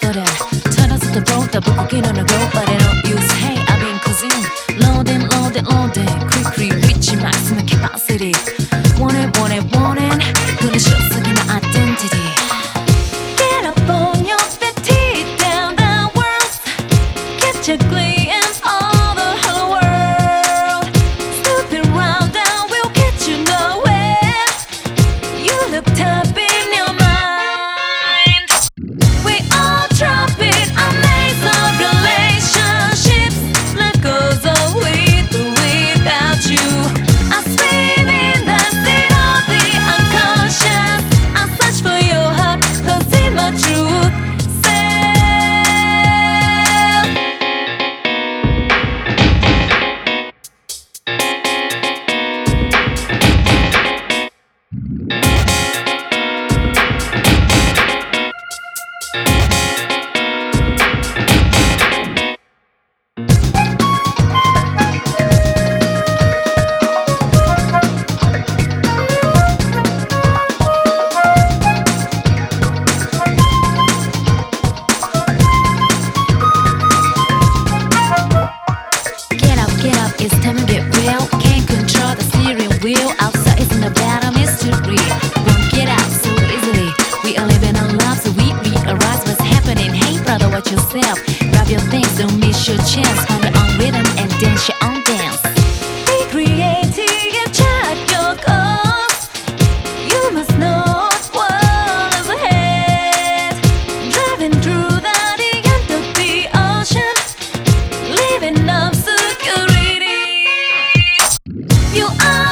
turn us to the road, the book again on the road, but it. Don't use about yourself. Grab your things, don't miss your chance. Find your own rhythm and dance your own dance. Be creative, chart your goals. You must know. You are